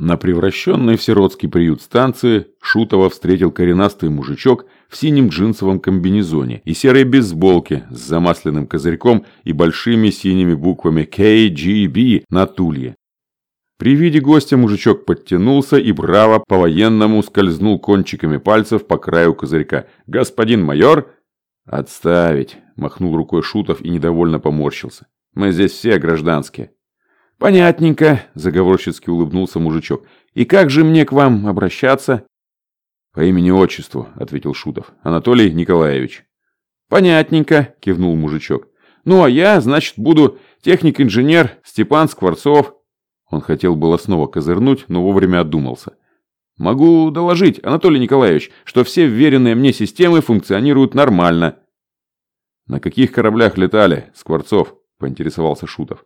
На превращенной в сиротский приют станции Шутова встретил коренастый мужичок в синем джинсовом комбинезоне и серой бейсболке с замасленным козырьком и большими синими буквами KGB на тулье. При виде гостя мужичок подтянулся и браво по-военному скользнул кончиками пальцев по краю козырька. «Господин майор!» «Отставить!» – махнул рукой Шутов и недовольно поморщился. «Мы здесь все гражданские». «Понятненько», – заговорщицки улыбнулся мужичок. «И как же мне к вам обращаться?» «По имени-отчеству», – ответил Шутов. «Анатолий Николаевич». «Понятненько», – кивнул мужичок. «Ну, а я, значит, буду техник-инженер Степан Скворцов». Он хотел было снова козырнуть, но вовремя отдумался. «Могу доложить, Анатолий Николаевич, что все вверенные мне системы функционируют нормально». «На каких кораблях летали, Скворцов?» – поинтересовался Шутов.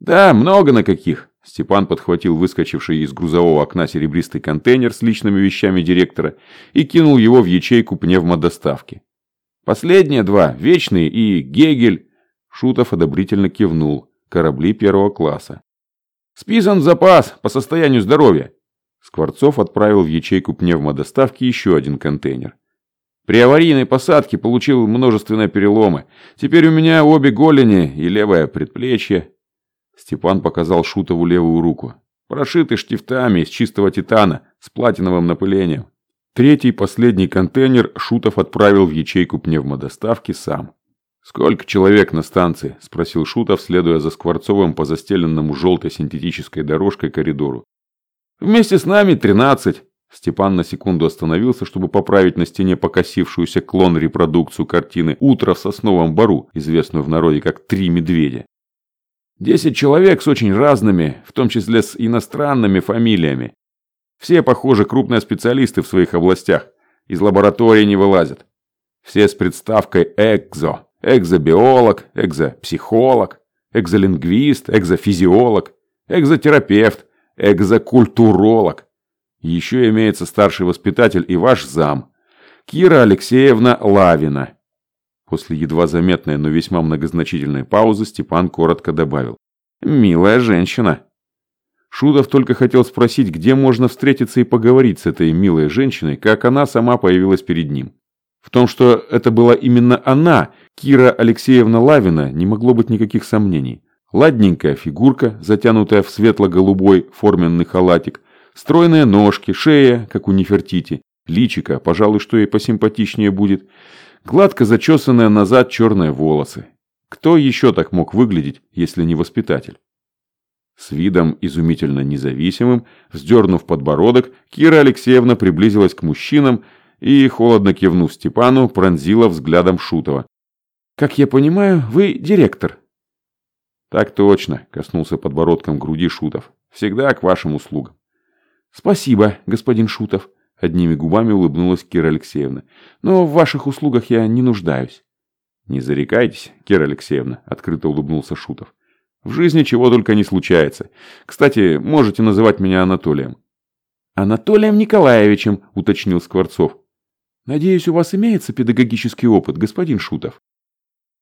«Да, много на каких». Степан подхватил выскочивший из грузового окна серебристый контейнер с личными вещами директора и кинул его в ячейку пневмодоставки. «Последние два, Вечный и Гегель». Шутов одобрительно кивнул. Корабли первого класса. «Списан в запас по состоянию здоровья». Скворцов отправил в ячейку пневмодоставки еще один контейнер. При аварийной посадке получил множественные переломы. Теперь у меня обе голени и левое предплечье. Степан показал Шутову левую руку. Прошитый штифтами из чистого титана с платиновым напылением. Третий, последний контейнер Шутов отправил в ячейку пневмодоставки сам. «Сколько человек на станции?» – спросил Шутов, следуя за Скворцовым по застеленному желтой синтетической дорожкой коридору. «Вместе с нами тринадцать». Степан на секунду остановился, чтобы поправить на стене покосившуюся клон-репродукцию картины «Утро в сосновом бару», известную в народе как «Три медведя». Десять человек с очень разными, в том числе с иностранными фамилиями. Все, похоже, крупные специалисты в своих областях. Из лаборатории не вылазят. Все с представкой «экзо». Экзобиолог, экзопсихолог, экзолингвист, экзофизиолог, экзотерапевт, экзокультуролог. Еще имеется старший воспитатель и ваш зам. Кира Алексеевна Лавина. После едва заметной, но весьма многозначительной паузы Степан коротко добавил. «Милая женщина». Шудов только хотел спросить, где можно встретиться и поговорить с этой милой женщиной, как она сама появилась перед ним. В том, что это была именно она, Кира Алексеевна Лавина, не могло быть никаких сомнений. Ладненькая фигурка, затянутая в светло-голубой форменный халатик, стройные ножки, шея, как у Нефертити, личика, пожалуй, что и посимпатичнее будет – Гладко зачесанные назад черные волосы. Кто еще так мог выглядеть, если не воспитатель? С видом изумительно независимым, вздернув подбородок, Кира Алексеевна приблизилась к мужчинам и, холодно кивнув Степану, пронзила взглядом Шутова. «Как я понимаю, вы директор?» «Так точно», – коснулся подбородком груди Шутов. «Всегда к вашим услугам». «Спасибо, господин Шутов», Одними губами улыбнулась Кира Алексеевна. «Но в ваших услугах я не нуждаюсь». «Не зарекайтесь, Кира Алексеевна», – открыто улыбнулся Шутов. «В жизни чего только не случается. Кстати, можете называть меня Анатолием». «Анатолием Николаевичем», – уточнил Скворцов. «Надеюсь, у вас имеется педагогический опыт, господин Шутов?»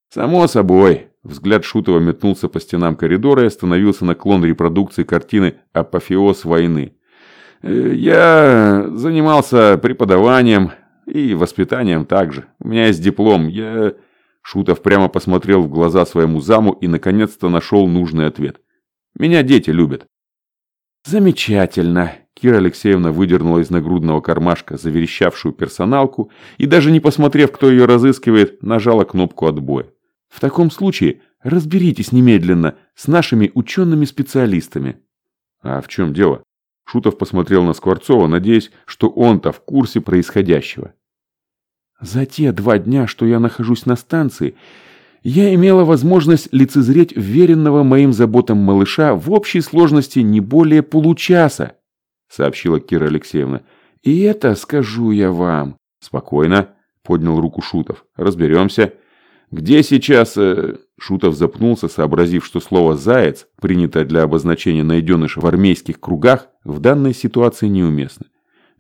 «Само собой». Взгляд Шутова метнулся по стенам коридора и остановился на клон репродукции картины «Апофеоз войны». Э, я занимался преподаванием и воспитанием также. У меня есть диплом. Я... Шутов прямо посмотрел в глаза своему заму и наконец-то нашел нужный ответ. Меня дети любят. Замечательно. Кира Алексеевна выдернула из нагрудного кармашка заверещавшую персоналку и даже не посмотрев, кто ее разыскивает, нажала кнопку отбоя. В таком случае разберитесь немедленно с нашими учеными-специалистами. А в чем дело? Шутов посмотрел на Скворцова, надеясь, что он-то в курсе происходящего. «За те два дня, что я нахожусь на станции, я имела возможность лицезреть веренного моим заботам малыша в общей сложности не более получаса», сообщила Кира Алексеевна. «И это скажу я вам». «Спокойно», поднял руку Шутов. «Разберемся». «Где сейчас...» э, Шутов запнулся, сообразив, что слово «заяц», принятое для обозначения найденыша в армейских кругах, в данной ситуации неуместно.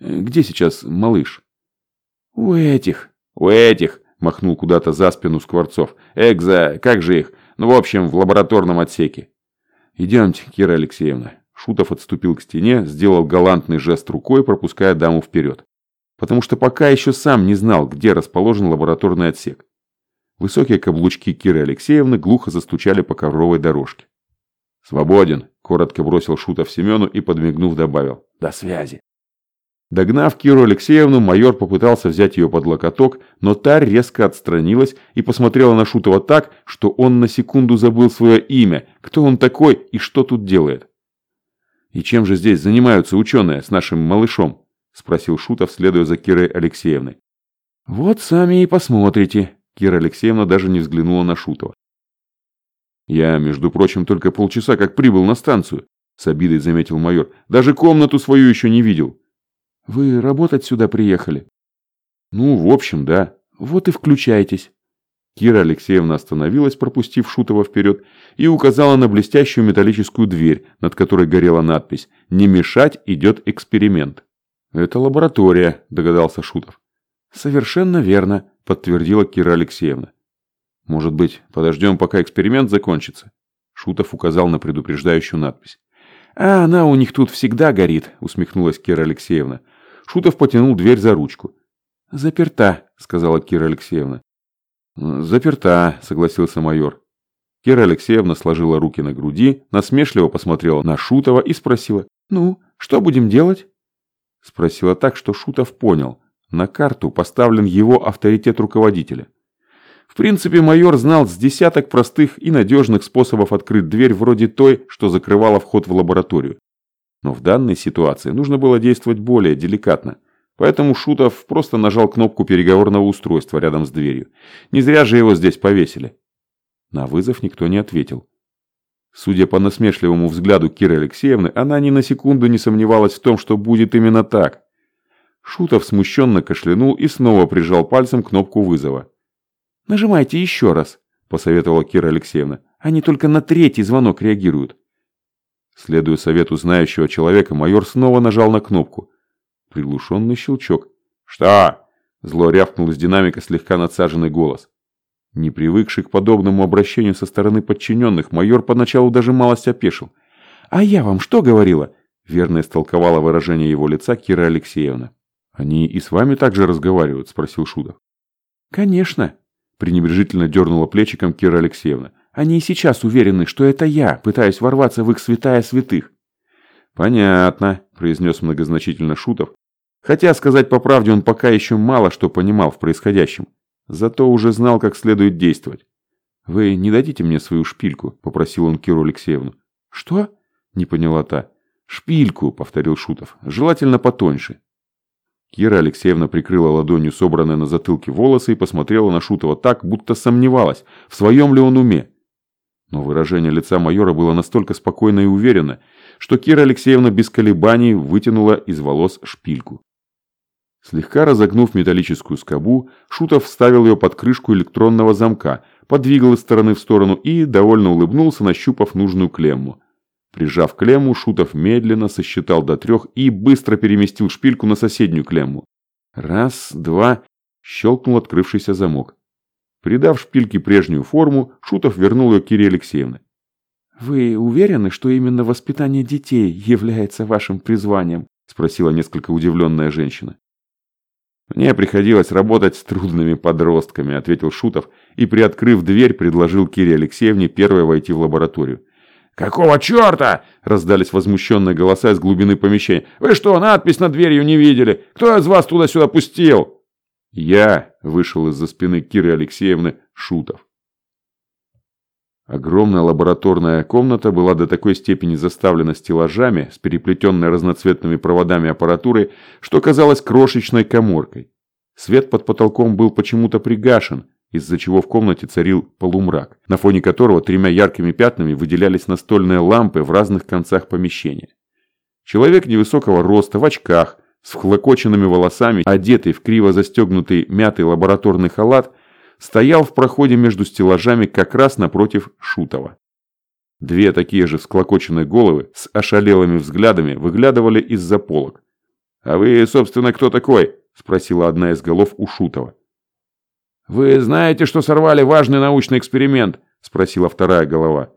«Э, «Где сейчас малыш?» «У этих». «У этих», махнул куда-то за спину Скворцов. «Экза, как же их? Ну, в общем, в лабораторном отсеке». «Идемте, Кира Алексеевна». Шутов отступил к стене, сделал галантный жест рукой, пропуская даму вперед. Потому что пока еще сам не знал, где расположен лабораторный отсек. Высокие каблучки Киры Алексеевны глухо застучали по ковровой дорожке. «Свободен», – коротко бросил Шутов Семену и, подмигнув, добавил. «До связи». Догнав Киру Алексеевну, майор попытался взять ее под локоток, но та резко отстранилась и посмотрела на Шутова так, что он на секунду забыл свое имя, кто он такой и что тут делает. «И чем же здесь занимаются ученые с нашим малышом?» – спросил Шутов, следуя за Кирой Алексеевной. «Вот сами и посмотрите», Кира Алексеевна даже не взглянула на Шутова. «Я, между прочим, только полчаса как прибыл на станцию», с обидой заметил майор. «Даже комнату свою еще не видел». «Вы работать сюда приехали?» «Ну, в общем, да. Вот и включайтесь». Кира Алексеевна остановилась, пропустив Шутова вперед, и указала на блестящую металлическую дверь, над которой горела надпись «Не мешать, идет эксперимент». «Это лаборатория», – догадался Шутов. «Совершенно верно», – подтвердила Кира Алексеевна. «Может быть, подождем, пока эксперимент закончится?» Шутов указал на предупреждающую надпись. «А она у них тут всегда горит», – усмехнулась Кира Алексеевна. Шутов потянул дверь за ручку. «Заперта», – сказала Кира Алексеевна. «Заперта», – согласился майор. Кира Алексеевна сложила руки на груди, насмешливо посмотрела на Шутова и спросила. «Ну, что будем делать?» Спросила так, что Шутов понял. На карту поставлен его авторитет руководителя. В принципе, майор знал с десяток простых и надежных способов открыть дверь вроде той, что закрывала вход в лабораторию. Но в данной ситуации нужно было действовать более деликатно. Поэтому Шутов просто нажал кнопку переговорного устройства рядом с дверью. Не зря же его здесь повесили. На вызов никто не ответил. Судя по насмешливому взгляду Киры Алексеевны, она ни на секунду не сомневалась в том, что будет именно так. Шутов смущенно кашлянул и снова прижал пальцем кнопку вызова. «Нажимайте еще раз», – посоветовала Кира Алексеевна. «Они только на третий звонок реагируют». Следуя совету знающего человека, майор снова нажал на кнопку. Приглушенный щелчок. «Что?» – зло рявкнул из динамика слегка надсаженный голос. Не привыкший к подобному обращению со стороны подчиненных, майор поначалу даже малость опешил. «А я вам что говорила?» – верно истолковала выражение его лица Кира Алексеевна. «Они и с вами так же разговаривают?» – спросил Шудов. «Конечно», – пренебрежительно дернула плечиком Кира Алексеевна. «Они и сейчас уверены, что это я пытаюсь ворваться в их святая святых». «Понятно», – произнес многозначительно Шутов. Хотя, сказать по правде, он пока еще мало что понимал в происходящем. Зато уже знал, как следует действовать. «Вы не дадите мне свою шпильку?» – попросил он Киру Алексеевну. «Что?» – не поняла та. «Шпильку», – повторил Шутов. «Желательно потоньше». Кира Алексеевна прикрыла ладонью собранные на затылке волосы и посмотрела на Шутова так, будто сомневалась, в своем ли он уме. Но выражение лица майора было настолько спокойно и уверенно, что Кира Алексеевна без колебаний вытянула из волос шпильку. Слегка разогнув металлическую скобу, Шутов вставил ее под крышку электронного замка, подвигал из стороны в сторону и довольно улыбнулся, нащупав нужную клемму. Прижав клемму, Шутов медленно сосчитал до трех и быстро переместил шпильку на соседнюю клемму. Раз, два, щелкнул открывшийся замок. Придав шпильке прежнюю форму, Шутов вернул ее Кире Алексеевне. «Вы уверены, что именно воспитание детей является вашим призванием?» спросила несколько удивленная женщина. «Мне приходилось работать с трудными подростками», ответил Шутов и, приоткрыв дверь, предложил Кире Алексеевне первой войти в лабораторию. «Какого черта?» – раздались возмущенные голоса из глубины помещения. «Вы что, надпись над дверью не видели? Кто из вас туда-сюда пустил?» «Я», – вышел из-за спины Киры Алексеевны Шутов. Огромная лабораторная комната была до такой степени заставлена стеллажами с переплетенной разноцветными проводами аппаратуры, что казалась крошечной коморкой. Свет под потолком был почему-то пригашен, из-за чего в комнате царил полумрак, на фоне которого тремя яркими пятнами выделялись настольные лампы в разных концах помещения. Человек невысокого роста, в очках, с вхлокоченными волосами, одетый в криво застегнутый мятый лабораторный халат, стоял в проходе между стеллажами как раз напротив Шутова. Две такие же всклокоченные головы с ошалелыми взглядами выглядывали из-за полок. «А вы, собственно, кто такой?» – спросила одна из голов у Шутова. «Вы знаете, что сорвали важный научный эксперимент?» – спросила вторая голова.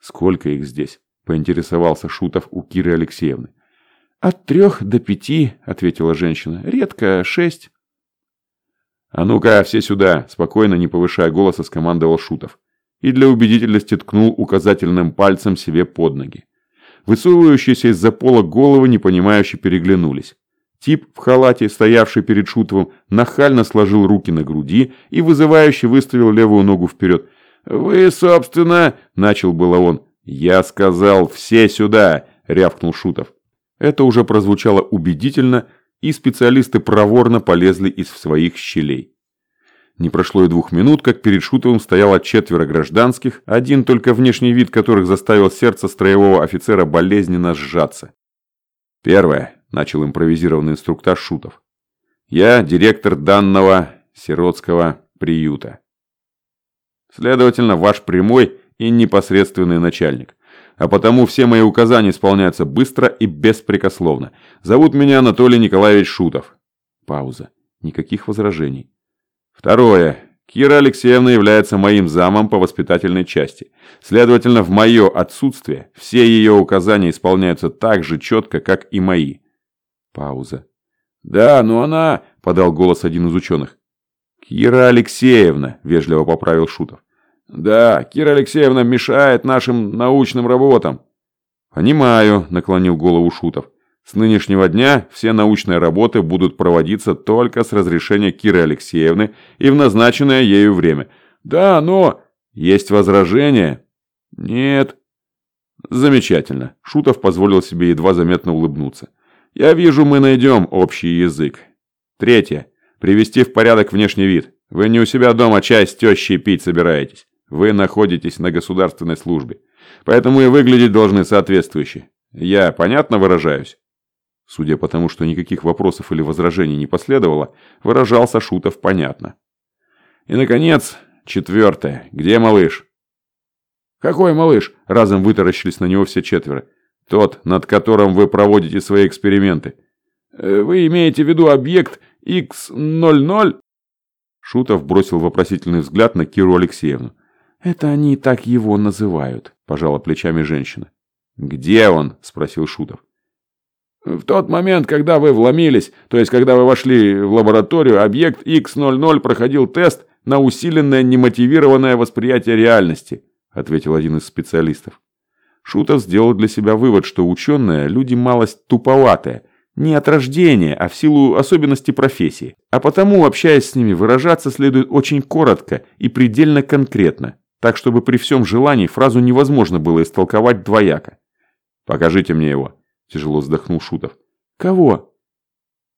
«Сколько их здесь?» – поинтересовался Шутов у Киры Алексеевны. «От трех до пяти», – ответила женщина. «Редко шесть». «А ну-ка, все сюда!» – спокойно, не повышая голоса, скомандовал Шутов. И для убедительности ткнул указательным пальцем себе под ноги. Высовывающиеся из-за пола головы непонимающе переглянулись. Тип в халате, стоявший перед Шутовым, нахально сложил руки на груди и вызывающе выставил левую ногу вперед. «Вы, собственно...» – начал было он. «Я сказал, все сюда!» – рявкнул Шутов. Это уже прозвучало убедительно, и специалисты проворно полезли из своих щелей. Не прошло и двух минут, как перед Шутовым стояло четверо гражданских, один только внешний вид которых заставил сердце строевого офицера болезненно сжаться. Первое начал импровизированный инструктаж Шутов. «Я директор данного сиротского приюта. Следовательно, ваш прямой и непосредственный начальник. А потому все мои указания исполняются быстро и беспрекословно. Зовут меня Анатолий Николаевич Шутов». Пауза. Никаких возражений. Второе. Кира Алексеевна является моим замом по воспитательной части. Следовательно, в мое отсутствие все ее указания исполняются так же четко, как и мои. Пауза. «Да, но она...» – подал голос один из ученых. «Кира Алексеевна», – вежливо поправил Шутов. «Да, Кира Алексеевна мешает нашим научным работам». «Понимаю», – наклонил голову Шутов. «С нынешнего дня все научные работы будут проводиться только с разрешения Киры Алексеевны и в назначенное ею время». «Да, но...» «Есть возражения?» «Нет». «Замечательно», – Шутов позволил себе едва заметно улыбнуться. Я вижу, мы найдем общий язык. Третье. Привести в порядок внешний вид. Вы не у себя дома чай с тещей пить собираетесь. Вы находитесь на государственной службе. Поэтому и выглядеть должны соответствующе. Я понятно выражаюсь? Судя по тому, что никаких вопросов или возражений не последовало, выражался Шутов понятно. И, наконец, четвертое. Где малыш? «Какой малыш?» – разом вытаращились на него все четверо. Тот, над которым вы проводите свои эксперименты. Э, вы имеете в виду объект X00? Шутов бросил вопросительный взгляд на Киру Алексеевну. «Это они так его называют», – пожала плечами женщина. «Где он?» – спросил Шутов. «В тот момент, когда вы вломились, то есть когда вы вошли в лабораторию, объект X00 проходил тест на усиленное немотивированное восприятие реальности», – ответил один из специалистов. Шутов сделал для себя вывод, что ученые – люди малость туповатые, не от рождения, а в силу особенностей профессии. А потому, общаясь с ними, выражаться следует очень коротко и предельно конкретно, так чтобы при всем желании фразу невозможно было истолковать двояко. «Покажите мне его», – тяжело вздохнул Шутов. «Кого?»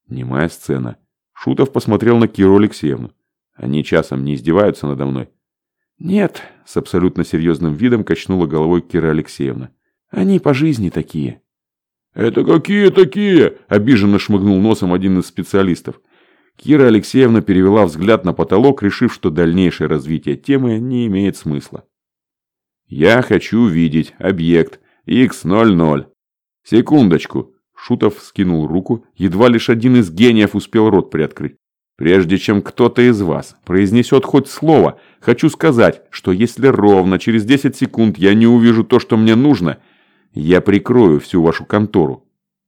Немая сцена. Шутов посмотрел на Киру Алексеевну. Они часом не издеваются надо мной. «Нет», – с абсолютно серьезным видом качнула головой Кира Алексеевна. «Они по жизни такие». «Это какие такие?» – обиженно шмыгнул носом один из специалистов. Кира Алексеевна перевела взгляд на потолок, решив, что дальнейшее развитие темы не имеет смысла. «Я хочу видеть объект X00». «Секундочку!» Шутов скинул руку, едва лишь один из гениев успел рот приоткрыть. Прежде чем кто-то из вас произнесет хоть слово, хочу сказать, что если ровно через 10 секунд я не увижу то, что мне нужно, я прикрою всю вашу контору.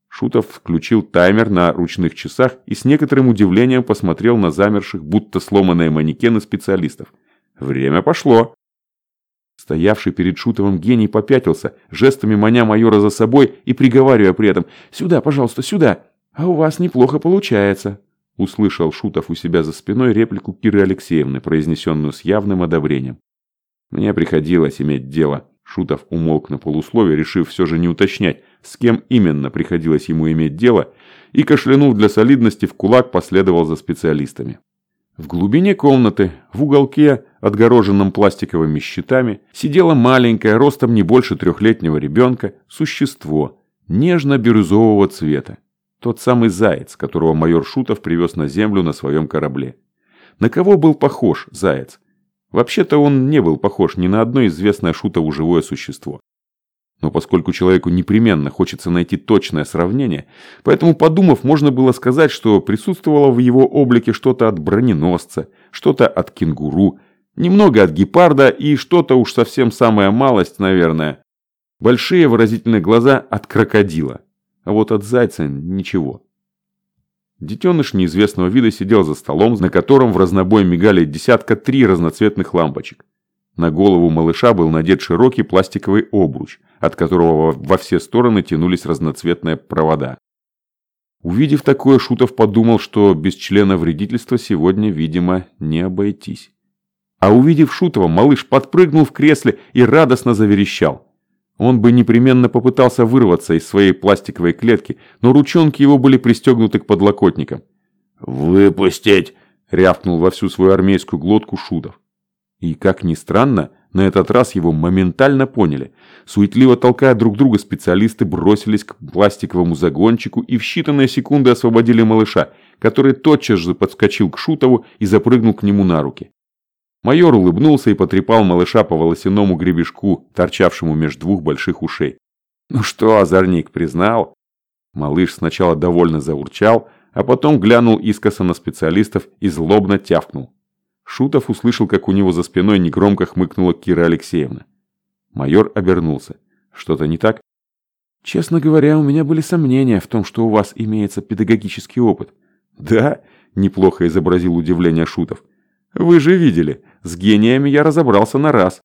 Шутов включил таймер на ручных часах и с некоторым удивлением посмотрел на замерших, будто сломанные манекены специалистов. Время пошло. Стоявший перед Шутовым гений попятился, жестами маня майора за собой и приговаривая при этом «Сюда, пожалуйста, сюда! А у вас неплохо получается!» Услышал Шутов у себя за спиной реплику Киры Алексеевны, произнесенную с явным одобрением. Мне приходилось иметь дело. Шутов умолк на полусловие, решив все же не уточнять, с кем именно приходилось ему иметь дело, и, кашлянув для солидности, в кулак последовал за специалистами. В глубине комнаты, в уголке, отгороженном пластиковыми щитами, сидело маленькое, ростом не больше трехлетнего ребенка, существо, нежно-бирюзового цвета. Тот самый заяц, которого майор Шутов привез на землю на своем корабле. На кого был похож заяц? Вообще-то он не был похож ни на одно известное Шутову живое существо. Но поскольку человеку непременно хочется найти точное сравнение, поэтому, подумав, можно было сказать, что присутствовало в его облике что-то от броненосца, что-то от кенгуру, немного от гепарда и что-то уж совсем самая малость, наверное, Большие выразительные глаза от крокодила, а вот от зайца ничего. Детеныш неизвестного вида сидел за столом, на котором в разнобой мигали десятка три разноцветных лампочек. На голову малыша был надет широкий пластиковый обруч, от которого во все стороны тянулись разноцветные провода. Увидев такое, Шутов подумал, что без члена вредительства сегодня, видимо, не обойтись. А увидев Шутова, малыш подпрыгнул в кресле и радостно заверещал. Он бы непременно попытался вырваться из своей пластиковой клетки, но ручонки его были пристегнуты к подлокотникам. «Выпустить!» – рявкнул во всю свою армейскую глотку Шутов. И, как ни странно, на этот раз его моментально поняли. Суетливо толкая друг друга, специалисты бросились к пластиковому загончику и в считанные секунды освободили малыша, который тотчас же подскочил к Шутову и запрыгнул к нему на руки. Майор улыбнулся и потрепал малыша по волосяному гребешку, торчавшему между двух больших ушей. «Ну что, озорник, признал?» Малыш сначала довольно заурчал, а потом глянул искоса на специалистов и злобно тявкнул. Шутов услышал, как у него за спиной негромко хмыкнула Кира Алексеевна. Майор обернулся. Что-то не так? Честно говоря, у меня были сомнения в том, что у вас имеется педагогический опыт. Да? Неплохо изобразил удивление Шутов. Вы же видели, с гениями я разобрался на раз.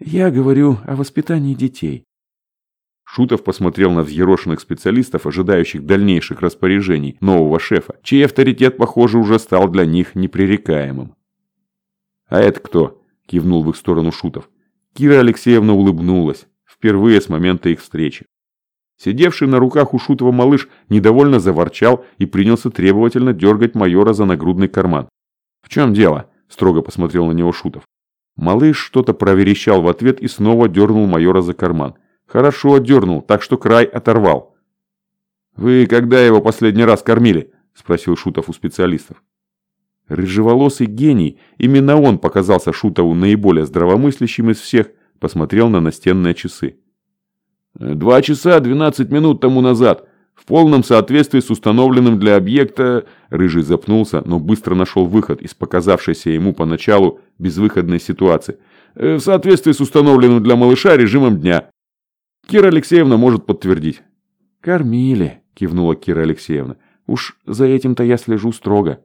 Я говорю о воспитании детей. Шутов посмотрел на взъерошенных специалистов, ожидающих дальнейших распоряжений нового шефа, чей авторитет, похоже, уже стал для них непререкаемым. «А это кто?» – кивнул в их сторону Шутов. Кира Алексеевна улыбнулась, впервые с момента их встречи. Сидевший на руках у Шутова малыш недовольно заворчал и принялся требовательно дергать майора за нагрудный карман. «В чем дело?» – строго посмотрел на него Шутов. Малыш что-то проверещал в ответ и снова дернул майора за карман. Хорошо дернул, так что край оторвал. «Вы когда его последний раз кормили?» – спросил Шутов у специалистов. Рыжеволосый гений, именно он показался Шутову наиболее здравомыслящим из всех, посмотрел на настенные часы. «Два часа двенадцать минут тому назад, в полном соответствии с установленным для объекта...» Рыжий запнулся, но быстро нашел выход из показавшейся ему поначалу безвыходной ситуации. «В соответствии с установленным для малыша режимом дня. Кира Алексеевна может подтвердить». «Кормили», – кивнула Кира Алексеевна. «Уж за этим-то я слежу строго».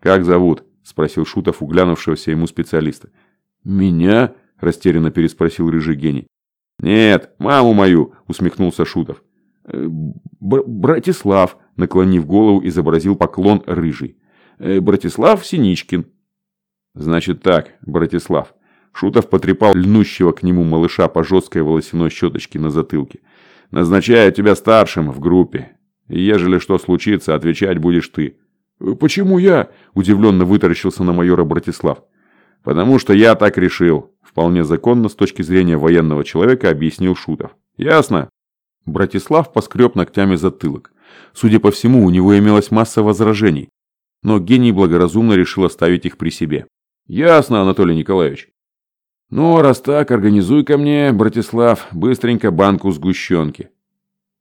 «Как зовут?» – спросил Шутов у глянувшегося ему специалиста. «Меня?» – растерянно переспросил рыжий гений. «Нет, маму мою!» – усмехнулся Шутов. «Э, Б «Братислав», – наклонив голову, изобразил поклон рыжий. «Э, «Братислав Синичкин». «Значит так, Братислав». Шутов потрепал льнущего к нему малыша по жесткой волосяной щеточке на затылке. «Назначаю тебя старшим в группе. И ежели что случится, отвечать будешь ты. Э, «Почему я?» – удивленно вытаращился на майора Братислав. «Потому что я так решил», – вполне законно с точки зрения военного человека объяснил Шутов. «Ясно?» Братислав поскреб ногтями затылок. Судя по всему, у него имелась масса возражений. Но гений благоразумно решил оставить их при себе. «Ясно, Анатолий Николаевич». «Ну, раз так, организуй ко мне, Братислав, быстренько банку сгущенки».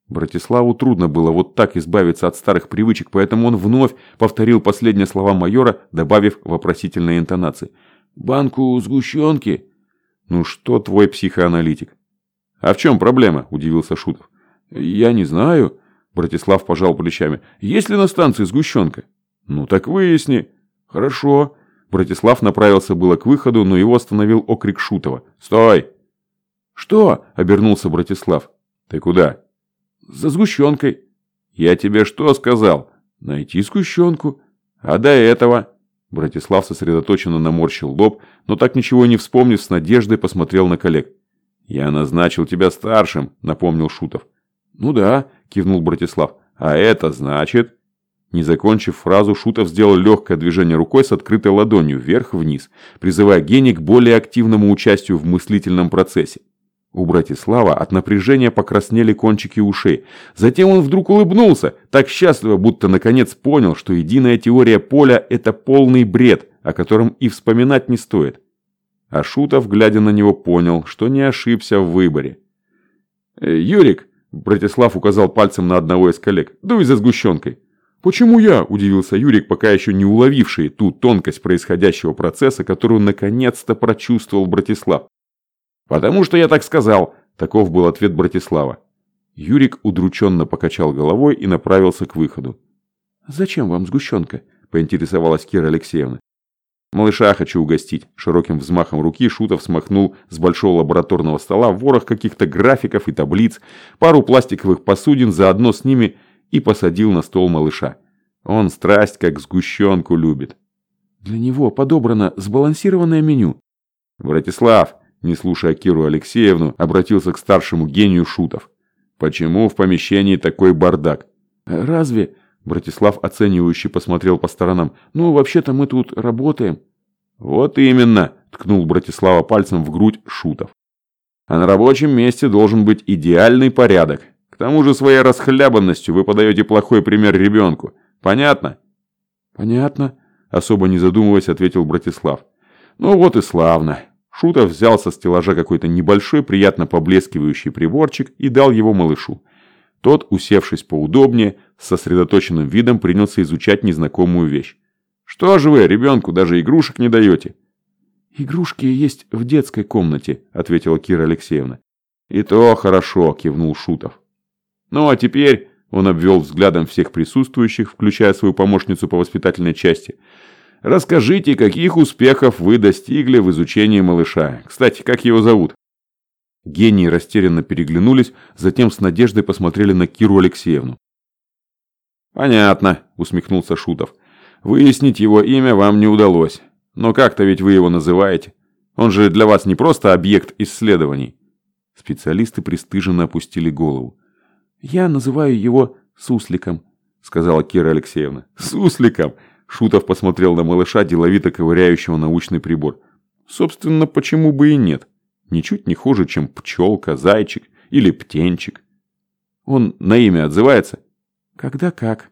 Братиславу трудно было вот так избавиться от старых привычек, поэтому он вновь повторил последние слова майора, добавив вопросительные интонации. «Банку сгущенки?» «Ну что твой психоаналитик?» «А в чем проблема?» – удивился Шутов. «Я не знаю». Братислав пожал плечами. «Есть ли на станции сгущенка?» «Ну так выясни». «Хорошо». Братислав направился было к выходу, но его остановил окрик Шутова. «Стой!» «Что?» – обернулся Братислав. «Ты куда?» За сгущенкой. Я тебе что сказал? Найти сгущенку. А до этого... Братислав сосредоточенно наморщил лоб, но так ничего не вспомнив, с надеждой посмотрел на коллег. «Я назначил тебя старшим», — напомнил Шутов. «Ну да», — кивнул Братислав. «А это значит...» Не закончив фразу, Шутов сделал легкое движение рукой с открытой ладонью вверх-вниз, призывая гений к более активному участию в мыслительном процессе. У Братислава от напряжения покраснели кончики ушей. Затем он вдруг улыбнулся, так счастливо, будто наконец понял, что единая теория поля – это полный бред, о котором и вспоминать не стоит. А Шутов, глядя на него, понял, что не ошибся в выборе. «Э, «Юрик», – Братислав указал пальцем на одного из коллег, – «дуй за сгущенкой». «Почему я?» – удивился Юрик, пока еще не уловивший ту тонкость происходящего процесса, которую наконец-то прочувствовал Братислав. «Потому что я так сказал», Таков был ответ Братислава. Юрик удрученно покачал головой и направился к выходу. «Зачем вам сгущенка?» – поинтересовалась Кира Алексеевна. «Малыша хочу угостить». Широким взмахом руки Шутов смахнул с большого лабораторного стола ворох каких-то графиков и таблиц, пару пластиковых посудин заодно с ними и посадил на стол малыша. Он страсть как сгущенку любит. Для него подобрано сбалансированное меню. Братислав, не слушая Киру Алексеевну, обратился к старшему гению Шутов. Почему в помещении такой бардак? Разве... Братислав оценивающе посмотрел по сторонам. «Ну, вообще-то мы тут работаем». «Вот именно», – ткнул Братислава пальцем в грудь Шутов. «А на рабочем месте должен быть идеальный порядок. К тому же своей расхлябанностью вы подаете плохой пример ребенку. Понятно?» «Понятно», – особо не задумываясь, ответил Братислав. «Ну вот и славно». Шутов взял со стеллажа какой-то небольшой, приятно поблескивающий приборчик и дал его малышу. Тот, усевшись поудобнее, с сосредоточенным видом принялся изучать незнакомую вещь. «Что же вы, ребенку даже игрушек не даете?» «Игрушки есть в детской комнате», — ответила Кира Алексеевна. «И то хорошо», — кивнул Шутов. «Ну а теперь...» — он обвел взглядом всех присутствующих, включая свою помощницу по воспитательной части. «Расскажите, каких успехов вы достигли в изучении малыша. Кстати, как его зовут?» Гении растерянно переглянулись, затем с надеждой посмотрели на Киру Алексеевну. «Понятно», — усмехнулся Шутов. «Выяснить его имя вам не удалось. Но как-то ведь вы его называете. Он же для вас не просто объект исследований». Специалисты пристыженно опустили голову. «Я называю его Сусликом», — сказала Кира Алексеевна. «Сусликом!» — Шутов посмотрел на малыша, деловито ковыряющего научный прибор. «Собственно, почему бы и нет?» Ничуть не хуже, чем пчелка, зайчик или птенчик. Он на имя отзывается? Когда как.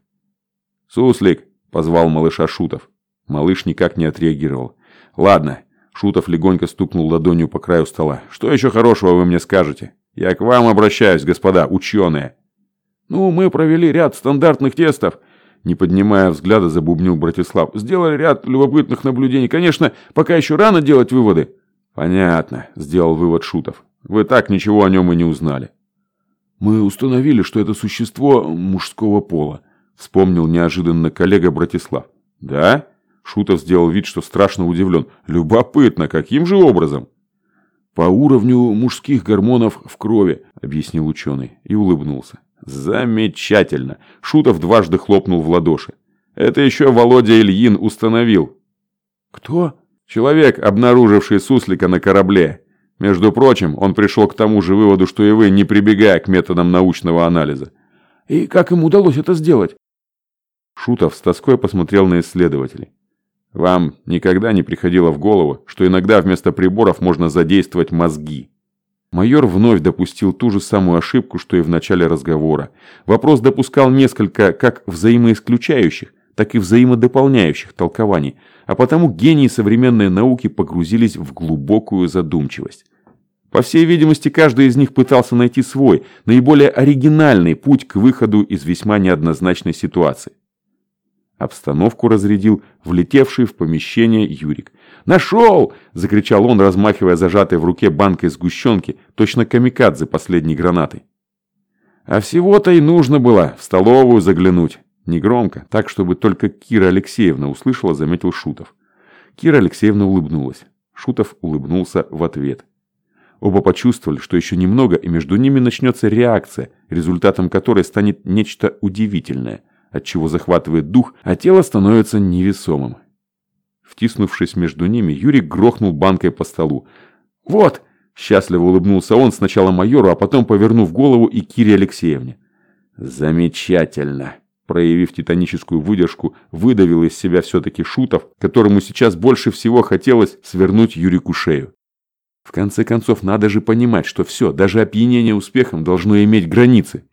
Суслик, позвал малыша Шутов. Малыш никак не отреагировал. Ладно, Шутов легонько стукнул ладонью по краю стола. Что еще хорошего вы мне скажете? Я к вам обращаюсь, господа ученые. Ну, мы провели ряд стандартных тестов. Не поднимая взгляда, забубнил Братислав. Сделали ряд любопытных наблюдений. Конечно, пока еще рано делать выводы. «Понятно», – сделал вывод Шутов. «Вы так ничего о нем и не узнали». «Мы установили, что это существо мужского пола», – вспомнил неожиданно коллега Братислав. «Да?» – Шутов сделал вид, что страшно удивлен. «Любопытно, каким же образом?» «По уровню мужских гормонов в крови», – объяснил ученый и улыбнулся. «Замечательно!» – Шутов дважды хлопнул в ладоши. «Это еще Володя Ильин установил». «Кто?» Человек, обнаруживший суслика на корабле. Между прочим, он пришел к тому же выводу, что и вы, не прибегая к методам научного анализа. И как им удалось это сделать? Шутов с тоской посмотрел на исследователей. Вам никогда не приходило в голову, что иногда вместо приборов можно задействовать мозги? Майор вновь допустил ту же самую ошибку, что и в начале разговора. Вопрос допускал несколько как взаимоисключающих, так и взаимодополняющих толкований, а потому гении современной науки погрузились в глубокую задумчивость. По всей видимости, каждый из них пытался найти свой, наиболее оригинальный путь к выходу из весьма неоднозначной ситуации. Обстановку разрядил влетевший в помещение Юрик. «Нашел!» – закричал он, размахивая зажатой в руке банкой сгущенки, точно камикадзе последней гранатой. А всего-то и нужно было в столовую заглянуть. Негромко, так, чтобы только Кира Алексеевна услышала, заметил Шутов. Кира Алексеевна улыбнулась. Шутов улыбнулся в ответ. Оба почувствовали, что еще немного, и между ними начнется реакция, результатом которой станет нечто удивительное, от чего захватывает дух, а тело становится невесомым. Втиснувшись между ними, Юрий грохнул банкой по столу. «Вот!» – счастливо улыбнулся он сначала майору, а потом повернув голову и Кире Алексеевне. «Замечательно!» Проявив титаническую выдержку, выдавил из себя все-таки Шутов, которому сейчас больше всего хотелось свернуть Юрику шею. В конце концов, надо же понимать, что все, даже опьянение успехом должно иметь границы.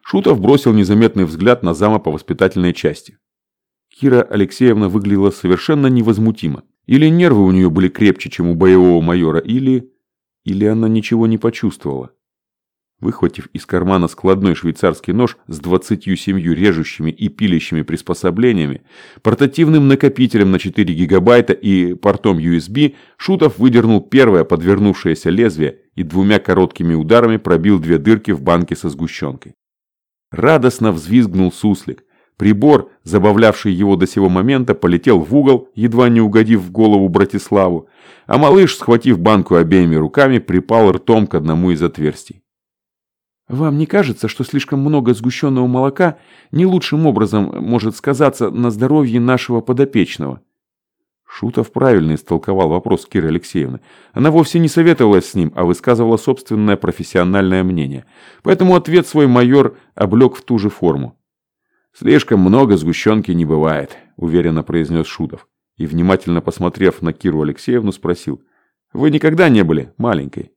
Шутов бросил незаметный взгляд на зама по воспитательной части. Кира Алексеевна выглядела совершенно невозмутимо. Или нервы у нее были крепче, чем у боевого майора, или... Или она ничего не почувствовала. Выхватив из кармана складной швейцарский нож с 27 режущими и пилящими приспособлениями, портативным накопителем на 4 гигабайта и портом USB, Шутов выдернул первое подвернувшееся лезвие и двумя короткими ударами пробил две дырки в банке со сгущенкой. Радостно взвизгнул суслик. Прибор, забавлявший его до сего момента, полетел в угол, едва не угодив в голову Братиславу, а малыш, схватив банку обеими руками, припал ртом к одному из отверстий. Вам не кажется, что слишком много сгущенного молока не лучшим образом может сказаться на здоровье нашего подопечного? Шутов правильно истолковал вопрос Киры Алексеевны. Она вовсе не советовалась с ним, а высказывала собственное профессиональное мнение. Поэтому ответ свой майор облег в ту же форму. «Слишком много сгущенки не бывает», – уверенно произнес Шутов. И, внимательно посмотрев на Киру Алексеевну, спросил. «Вы никогда не были маленькой?»